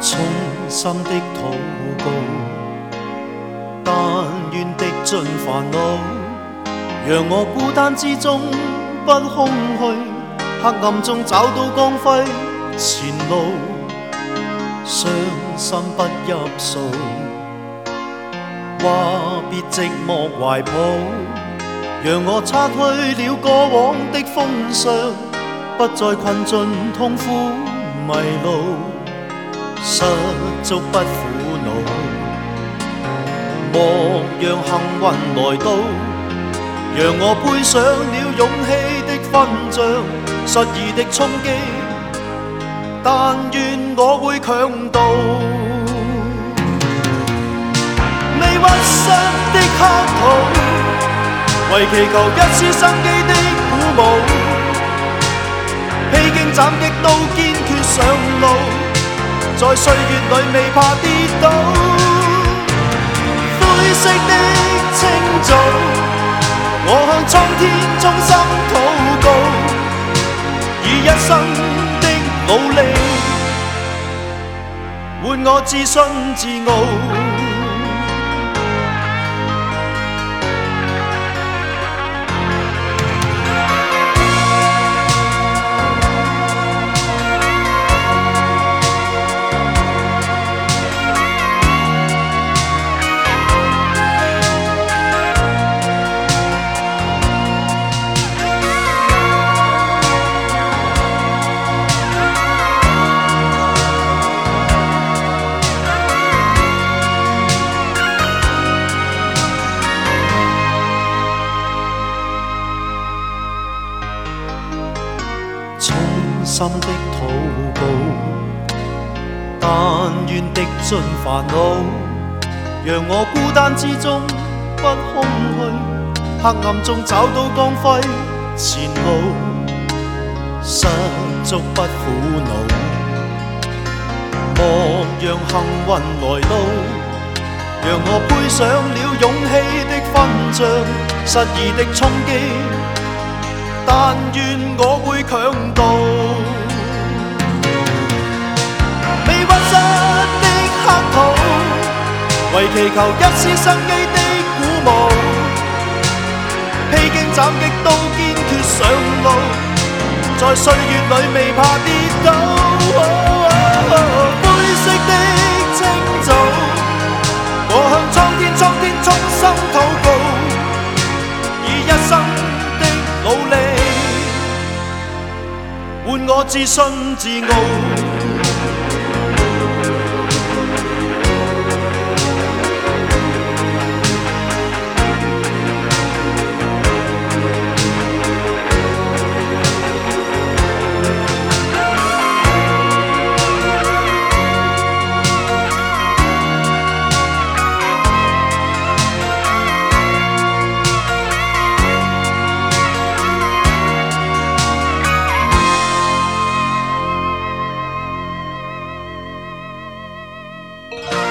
衷心的祷告，但愿的尽烦恼，让我孤单之中不空虚，黑暗中找到光辉前路。伤心不入诉，话别寂寞怀抱，让我擦去了过往的风霜，不再困进痛苦迷路。失足不苦恼，莫讓幸運來到，讓我背上了勇氣的勋章，失意的衝擊，但願我會強渡。未屈膝的黑土，為祈求一丝生機的鼓舞，披荆斬棘都堅決上路。在岁月里未怕跌倒，灰色的清早，我向苍天衷心祷告，以一生的努力，换我自信自傲。心的徒步，但愿滴尽烦恼，让我孤单之中不空虚，黑暗中找到光辉前路，失足不苦恼，莫让幸运来到，让我背上了勇气的勋章，失意的冲击，但愿我会强渡。为祈求一丝生机的鼓舞，披荆斩棘都坚决上路，在岁月里未怕跌倒。灰色的清早，我向苍天苍天衷心祷告，以一生的努力，换我自信自傲。Bye.